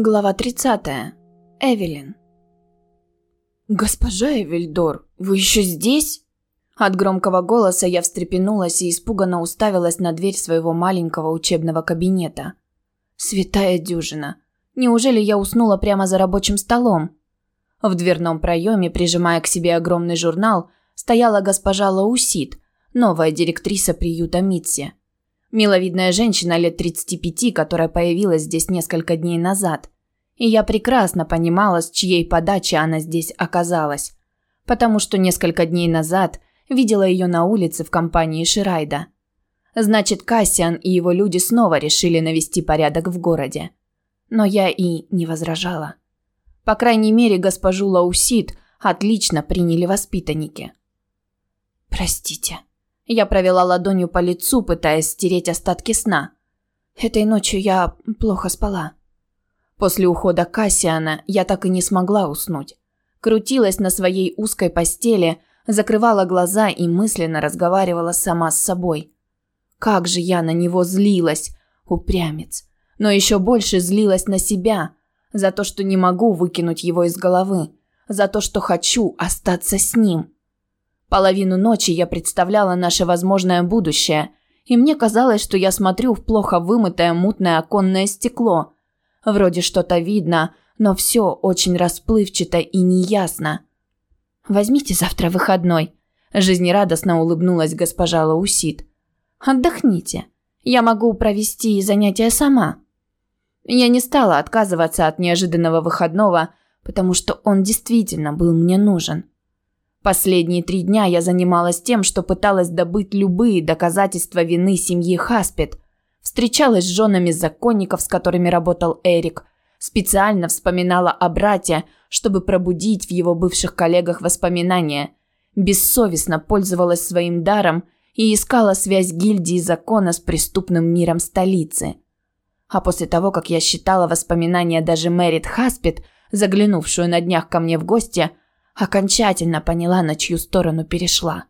Глава 30. Эвелин. «Госпожа Эвельдор, вы еще здесь?» От громкого голоса я встрепенулась и испуганно уставилась на дверь своего маленького учебного кабинета. «Святая дюжина! Неужели я уснула прямо за рабочим столом?» В дверном проеме, прижимая к себе огромный журнал, стояла госпожа Лаусит, новая директриса приюта Митси. Миловидная женщина лет 35, которая появилась здесь несколько дней назад. И я прекрасно понимала, с чьей подачи она здесь оказалась. Потому что несколько дней назад видела ее на улице в компании Ширайда. Значит, Кассиан и его люди снова решили навести порядок в городе. Но я и не возражала. По крайней мере, госпожу Лаусит отлично приняли воспитанники. «Простите», я провела ладонью по лицу, пытаясь стереть остатки сна. Этой ночью я плохо спала. После ухода Кассиана я так и не смогла уснуть. Крутилась на своей узкой постели, закрывала глаза и мысленно разговаривала сама с собой. Как же я на него злилась, упрямец. Но еще больше злилась на себя, за то, что не могу выкинуть его из головы, за то, что хочу остаться с ним. Половину ночи я представляла наше возможное будущее, и мне казалось, что я смотрю в плохо вымытое мутное оконное стекло. Вроде что-то видно, но все очень расплывчато и неясно. «Возьмите завтра выходной», – жизнерадостно улыбнулась госпожа Лаусит. «Отдохните. Я могу провести занятия сама». Я не стала отказываться от неожиданного выходного, потому что он действительно был мне нужен. Последние три дня я занималась тем, что пыталась добыть любые доказательства вины семьи Хаспет. Встречалась с женами законников, с которыми работал Эрик. Специально вспоминала о брате, чтобы пробудить в его бывших коллегах воспоминания. Бессовестно пользовалась своим даром и искала связь гильдии закона с преступным миром столицы. А после того, как я считала воспоминания даже Мэрит Хаспет, заглянувшую на днях ко мне в гости – окончательно поняла, на чью сторону перешла.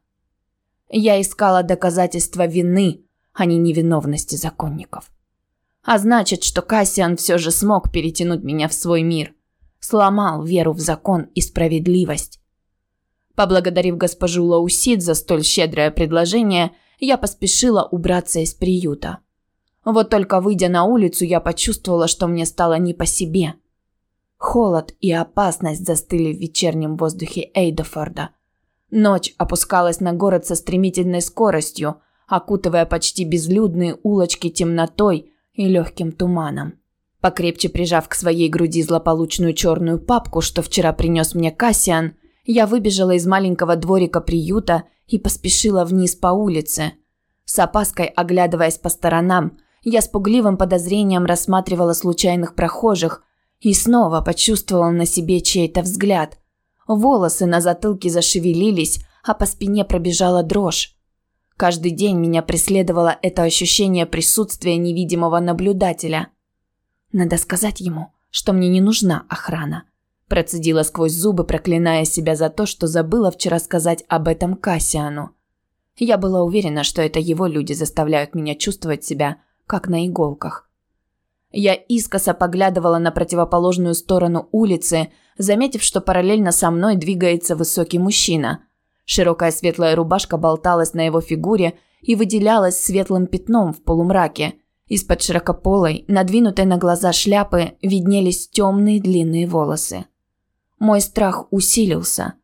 Я искала доказательства вины, а не невиновности законников. А значит, что Кассиан все же смог перетянуть меня в свой мир. Сломал веру в закон и справедливость. Поблагодарив госпожу Лаусид за столь щедрое предложение, я поспешила убраться из приюта. Вот только выйдя на улицу, я почувствовала, что мне стало не по себе – Холод и опасность застыли в вечернем воздухе Эйдофорда. Ночь опускалась на город со стремительной скоростью, окутывая почти безлюдные улочки темнотой и легким туманом. Покрепче прижав к своей груди злополучную черную папку, что вчера принес мне Кассиан, я выбежала из маленького дворика приюта и поспешила вниз по улице. С опаской оглядываясь по сторонам, я с пугливым подозрением рассматривала случайных прохожих, и снова почувствовал на себе чей-то взгляд. Волосы на затылке зашевелились, а по спине пробежала дрожь. Каждый день меня преследовало это ощущение присутствия невидимого наблюдателя. Надо сказать ему, что мне не нужна охрана. Процедила сквозь зубы, проклиная себя за то, что забыла вчера сказать об этом Кассиану. Я была уверена, что это его люди заставляют меня чувствовать себя как на иголках. Я искоса поглядывала на противоположную сторону улицы, заметив, что параллельно со мной двигается высокий мужчина. Широкая светлая рубашка болталась на его фигуре и выделялась светлым пятном в полумраке. Из-под широкополой, надвинутой на глаза шляпы, виднелись темные длинные волосы. Мой страх усилился.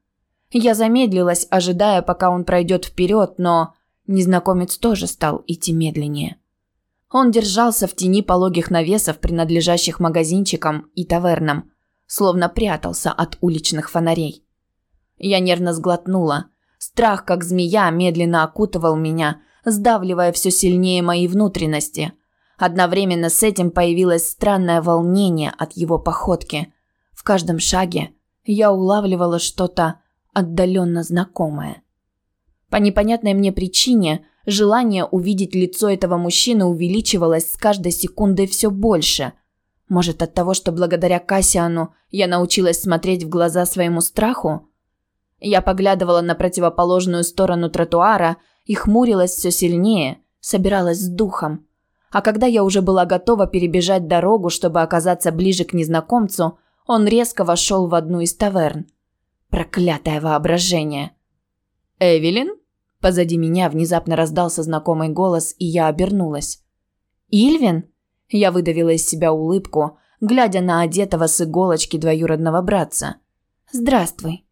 Я замедлилась, ожидая, пока он пройдет вперед, но незнакомец тоже стал идти медленнее. Он держался в тени пологих навесов, принадлежащих магазинчикам и тавернам, словно прятался от уличных фонарей. Я нервно сглотнула. Страх, как змея, медленно окутывал меня, сдавливая все сильнее мои внутренности. Одновременно с этим появилось странное волнение от его походки. В каждом шаге я улавливала что-то отдаленно знакомое. По непонятной мне причине желание увидеть лицо этого мужчины увеличивалось с каждой секундой все больше. Может, от того, что благодаря Кассиану я научилась смотреть в глаза своему страху? Я поглядывала на противоположную сторону тротуара и хмурилась все сильнее, собиралась с духом. А когда я уже была готова перебежать дорогу, чтобы оказаться ближе к незнакомцу, он резко вошел в одну из таверн. Проклятое воображение. «Эвелин?» Позади меня внезапно раздался знакомый голос, и я обернулась. «Ильвин?» Я выдавила из себя улыбку, глядя на одетого с иголочки двоюродного братца. «Здравствуй».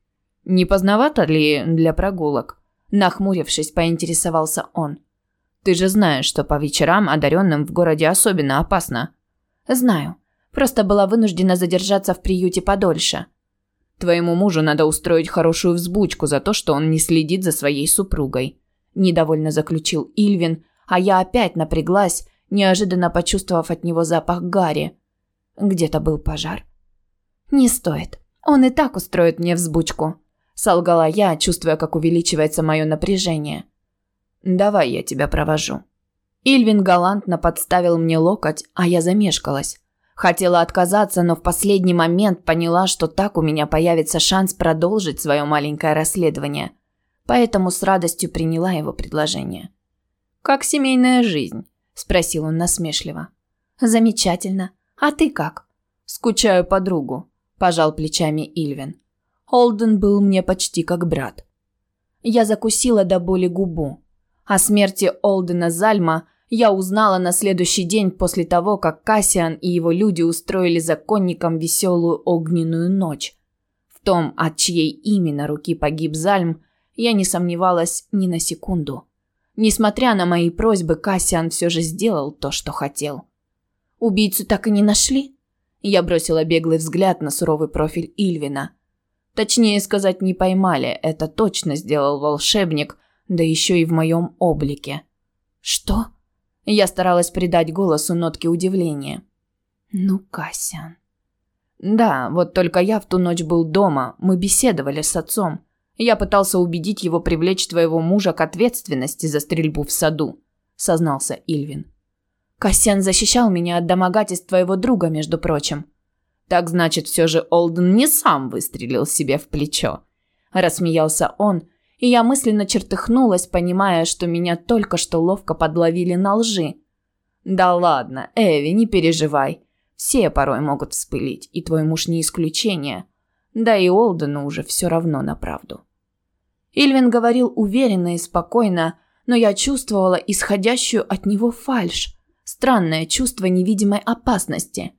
«Не поздновато ли для прогулок?» Нахмурившись, поинтересовался он. «Ты же знаешь, что по вечерам одаренным в городе особенно опасно». «Знаю. Просто была вынуждена задержаться в приюте подольше». «Твоему мужу надо устроить хорошую взбучку за то, что он не следит за своей супругой», – недовольно заключил Ильвин, а я опять напряглась, неожиданно почувствовав от него запах гари. Где-то был пожар. «Не стоит. Он и так устроит мне взбучку», – солгала я, чувствуя, как увеличивается мое напряжение. «Давай я тебя провожу». Ильвин галантно подставил мне локоть, а я замешкалась. Хотела отказаться, но в последний момент поняла, что так у меня появится шанс продолжить свое маленькое расследование. Поэтому с радостью приняла его предложение. «Как семейная жизнь?» – спросил он насмешливо. «Замечательно. А ты как?» «Скучаю по другу», – пожал плечами Ильвин. Олден был мне почти как брат. Я закусила до боли губу. О смерти Олдена Зальма я узнала на следующий день после того, как Кассиан и его люди устроили законникам веселую огненную ночь. В том, от чьей именно руки погиб Зальм, я не сомневалась ни на секунду. Несмотря на мои просьбы, Кассиан все же сделал то, что хотел. Убийцу так и не нашли? Я бросила беглый взгляд на суровый профиль Ильвина. Точнее сказать, не поймали, это точно сделал волшебник, да еще и в моем облике. Что? Я старалась придать голосу нотки удивления. Ну, Кассиан. Да, вот только я в ту ночь был дома, мы беседовали с отцом. Я пытался убедить его привлечь твоего мужа к ответственности за стрельбу в саду, сознался Ильвин. Кассиан защищал меня от домогательств твоего друга, между прочим. Так значит, все же Олден не сам выстрелил себе в плечо. Рассмеялся он, и я мысленно чертыхнулась, понимая, что меня только что ловко подловили на лжи. Да ладно, Эви, не переживай. Все порой могут вспылить, и твой муж не исключение. Да и Олдену уже все равно на правду. Ильвин говорил уверенно и спокойно, но я чувствовала исходящую от него фальшь, странное чувство невидимой опасности.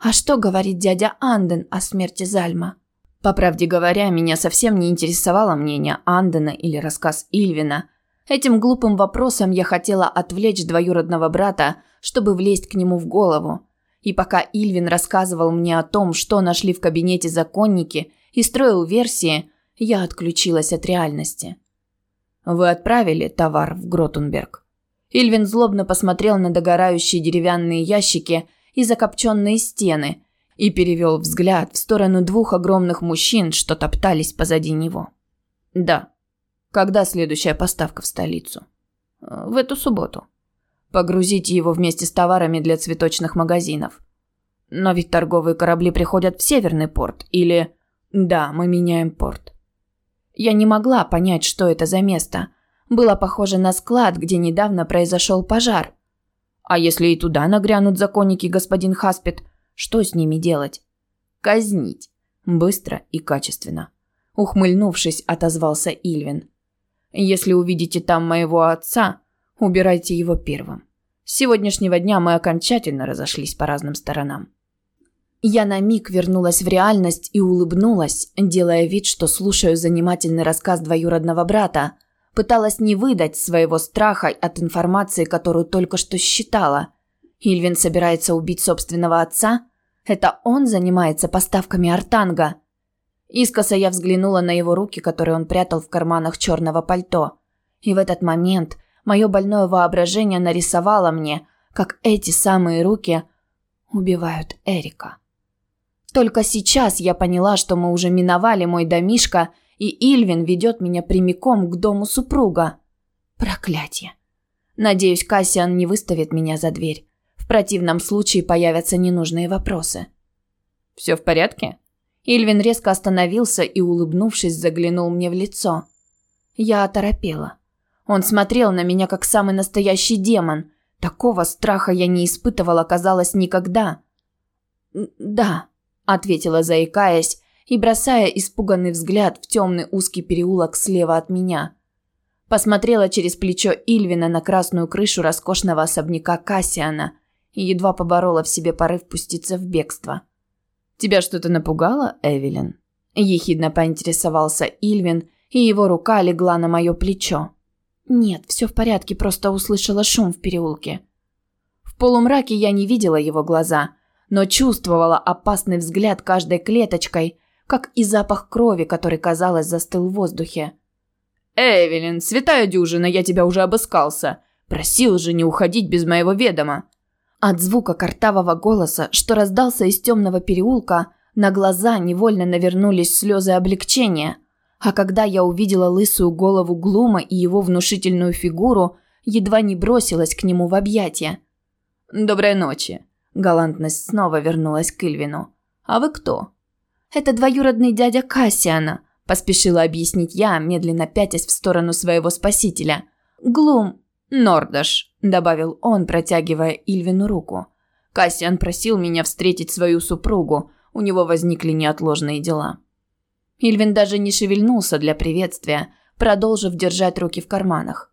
А что говорит дядя Анден о смерти Зальма? По правде говоря, меня совсем не интересовало мнение Андена или рассказ Ильвина. Этим глупым вопросом я хотела отвлечь двоюродного брата, чтобы влезть к нему в голову. И пока Ильвин рассказывал мне о том, что нашли в кабинете законники, и строил версии, я отключилась от реальности. «Вы отправили товар в Гротунберг?» Ильвин злобно посмотрел на догорающие деревянные ящики и закопченные стены и перевел взгляд в сторону двух огромных мужчин, что топтались позади него. «Да. Когда следующая поставка в столицу?» «В эту субботу. Погрузите его вместе с товарами для цветочных магазинов. Но ведь торговые корабли приходят в Северный порт или... Да, мы меняем порт. Я не могла понять, что это за место. Было похоже на склад, где недавно произошел пожар. А если и туда нагрянут законники, господин Хаспет, что с ними делать? Казнить. Быстро и качественно. Ухмыльнувшись, отозвался Ильвин. Если увидите там моего отца, Убирайте его первым. С сегодняшнего дня мы окончательно разошлись по разным сторонам. Я на миг вернулась в реальность и улыбнулась, делая вид, что слушаю занимательный рассказ двоюродного брата. Пыталась не выдать своего страха от информации, которую только что считала. Ильвин собирается убить собственного отца? Это он занимается поставками артанга? Искоса я взглянула на его руки, которые он прятал в карманах черного пальто. И в этот момент Мое больное воображение нарисовало мне, как эти самые руки убивают Эрика. Только сейчас я поняла, что мы уже миновали мой домишко, и Ильвин ведет меня прямиком к дому супруга. Проклятие. Надеюсь, Кассиан не выставит меня за дверь. В противном случае появятся ненужные вопросы. «Все в порядке?» Ильвин резко остановился и, улыбнувшись, заглянул мне в лицо. Я оторопела. Он смотрел на меня как самый настоящий демон, Такого страха я не испытывала, казалось, никогда. «Да», – ответила, заикаясь и бросая испуганный взгляд в темный узкий переулок слева от меня. Посмотрела через плечо Ильвина на красную крышу роскошного особняка Кассиана и едва поборола в себе порыв пуститься в бегство. «Тебя что-то напугало, Эвелин?» Ехидно поинтересовался Ильвин, и его рука легла на мое плечо. «Нет, все в порядке, просто услышала шум в переулке». В полумраке я не видела его глаза, но чувствовала опасный взгляд каждой клеточкой, как и запах крови, который, казалось, застыл в воздухе. «Эвелин, святая дюжина, я тебя уже обыскался. Просил же не уходить без моего ведома». От звука картавого голоса, что раздался из темного переулка, на глаза невольно навернулись слезы облегчения. А когда я увидела лысую голову Глума и его внушительную фигуру, едва не бросилась к нему в объятия. «Доброй ночи». Галантность снова вернулась к Ильвину. «А вы кто?» «Это двоюродный дядя Кассиана», – поспешила объяснить я, медленно пятясь в сторону своего спасителя. «Глум». «Нордаш», – добавил он, протягивая Ильвину руку. «Кассиан просил меня встретить свою супругу у него возникли неотложные дела. Ильвин даже не шевельнулся для приветствия, продолжив держать руки в карманах.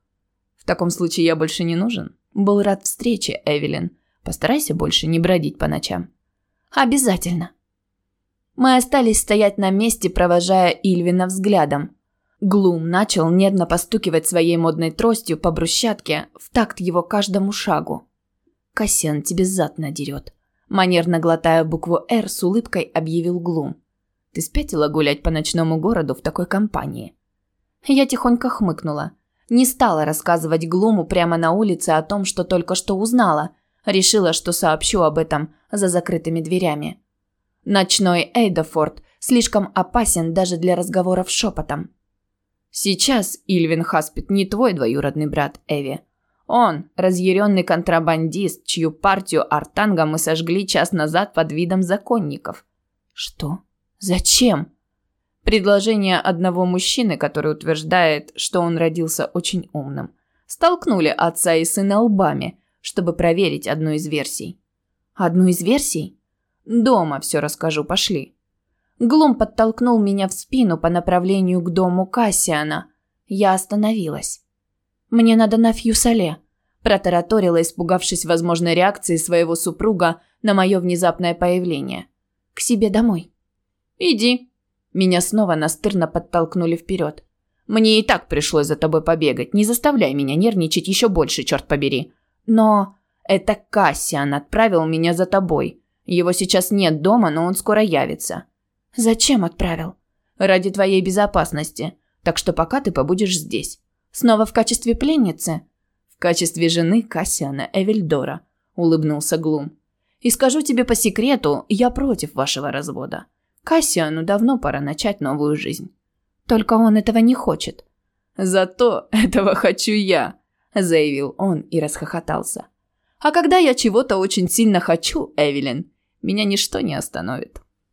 «В таком случае я больше не нужен. Был рад встрече, Эвелин. Постарайся больше не бродить по ночам». «Обязательно». Мы остались стоять на месте, провожая Ильвина взглядом. Глум начал нервно постукивать своей модной тростью по брусчатке в такт его каждому шагу. «Кассиан тебе зад надерет», Манерно глотая букву «Р», с улыбкой объявил Глум. «Ты спятила гулять по ночному городу в такой компании?» Я тихонько хмыкнула. Не стала рассказывать Глуму прямо на улице о том, что только что узнала. Решила, что сообщу об этом за закрытыми дверями. Ночной Эйдафорд слишком опасен даже для разговоров шепотом. «Сейчас Ильвин Хаспит не твой двоюродный брат, Эви. Он – разъяренный контрабандист, чью партию Артанга мы сожгли час назад под видом законников. Что? Зачем? Предложение одного мужчины, который утверждает, что он родился очень умным. Столкнули отца и сына лбами, чтобы проверить одну из версий. Одну из версий? Дома все расскажу, пошли. Глум подтолкнул меня в спину по направлению к дому Кассиана. Я остановилась. Мне надо на Фьюсале», – протараторила, испугавшись возможной реакции своего супруга на мое внезапное появление. «К себе домой». «Иди». Меня снова настырно подтолкнули вперед. «Мне и так пришлось за тобой побегать. Не заставляй меня нервничать еще больше, черт побери». «Но...» «Это Кассиан отправил меня за тобой. Его сейчас нет дома, но он скоро явится». «Зачем отправил?» «Ради твоей безопасности. Так что пока ты побудешь здесь. Снова в качестве пленницы? В качестве жены Кассиана Эвельдора, улыбнулся Глум. И скажу тебе по секрету, я против вашего развода. Кассиану давно пора начать новую жизнь. Только он этого не хочет. Зато этого хочу я, заявил он и расхохотался. А когда я чего-то очень сильно хочу, Эвелин, меня ничто не остановит.